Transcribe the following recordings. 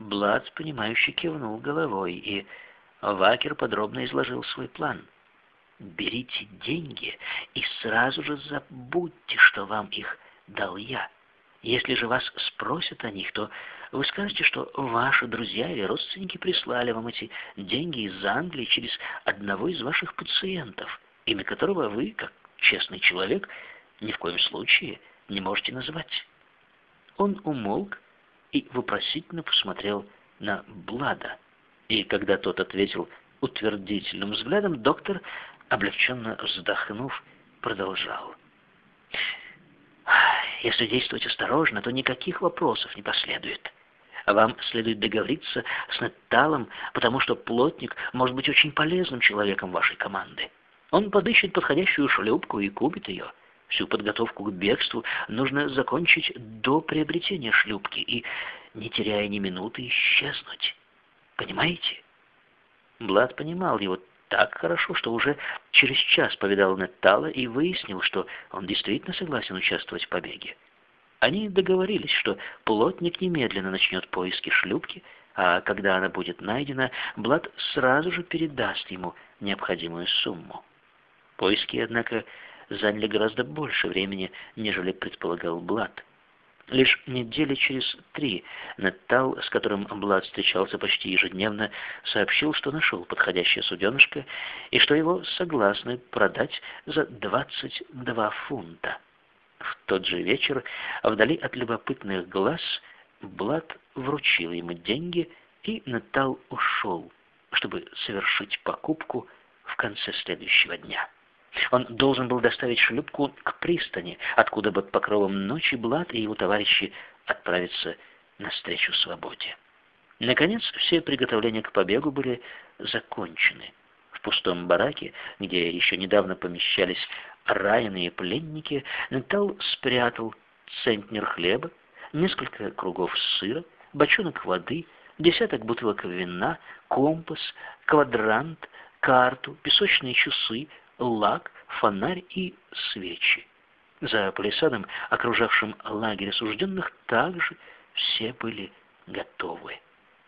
Блад, понимающе кивнул головой, и Вакер подробно изложил свой план. «Берите деньги и сразу же забудьте, что вам их дал я. Если же вас спросят о них, то вы скажете, что ваши друзья или родственники прислали вам эти деньги из Англии через одного из ваших пациентов, имя которого вы, как честный человек, ни в коем случае не можете называть». Он умолк и вопросительно посмотрел на Блада. И когда тот ответил утвердительным взглядом, доктор, облегченно вздохнув, продолжал. «Если действовать осторожно, то никаких вопросов не последует. Вам следует договориться с Нетталом, потому что плотник может быть очень полезным человеком вашей команды. Он подыщет подходящую шлюпку и купит ее. Всю подготовку к бегству нужно закончить до приобретения шлюпки и, не теряя ни минуты, исчезнуть. Понимаете? Блад понимал его так хорошо, что уже через час повидал Неттала и выяснил, что он действительно согласен участвовать в побеге. Они договорились, что плотник немедленно начнет поиски шлюпки, а когда она будет найдена, Блад сразу же передаст ему необходимую сумму. Поиски, однако, заняли гораздо больше времени, нежели предполагал Блад. Лишь недели через три Неттал, с которым Блад встречался почти ежедневно, сообщил, что нашел подходящее суденышко и что его согласны продать за 22 фунта. В тот же вечер, вдали от любопытных глаз, Блад вручил ему деньги, и Неттал ушел, чтобы совершить покупку в конце следующего дня. Он должен был доставить шлюпку к пристани, откуда под покровом ночи Блад и его товарищи отправятся навстречу свободе. Наконец, все приготовления к побегу были закончены. В пустом бараке, где еще недавно помещались раненые пленники, Нетал спрятал центнер хлеба, несколько кругов сыра, бочонок воды, десяток бутылок вина, компас, квадрант, карту, песочные часы, лак, фонарь и свечи. За палисадом, окружавшим лагерь осужденных, также все были готовы.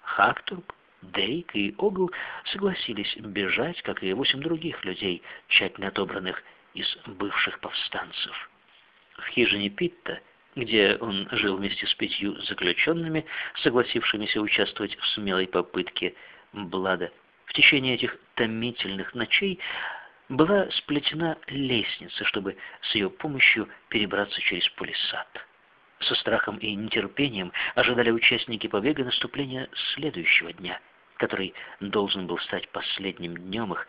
Хактурб, Дейк и Огл согласились бежать, как и восемь других людей, тщательно отобранных из бывших повстанцев. В хижине Питта, где он жил вместе с пятью заключенными, согласившимися участвовать в смелой попытке Блада, в течение этих томительных ночей была сплетена лестница, чтобы с ее помощью перебраться через палисад. Со страхом и нетерпением ожидали участники побега наступления следующего дня, который должен был стать последним днем их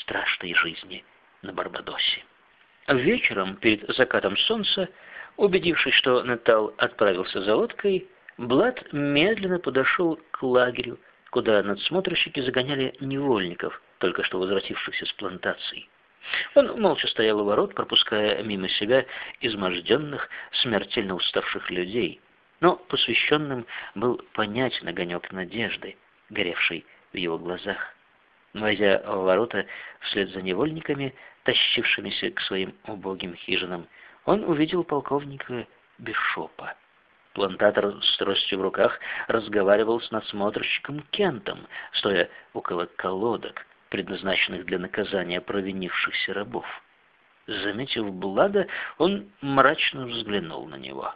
страшной жизни на Барбадосе. Вечером, перед закатом солнца, убедившись, что Натал отправился за лодкой, Блад медленно подошел к лагерю, куда надсмотрщики загоняли невольников – только что возвратившихся с плантаций. Он молча стоял у ворот, пропуская мимо себя изможденных, смертельно уставших людей, но посвященным был понять огонек надежды, горевший в его глазах. Войдя в ворота вслед за невольниками, тащившимися к своим убогим хижинам, он увидел полковника Бишопа. Плантатор с тростью в руках разговаривал с надсмотрщиком Кентом, стоя около колодок, предназначенных для наказания провинившихся рабов. Заметив Блада, он мрачно взглянул на него.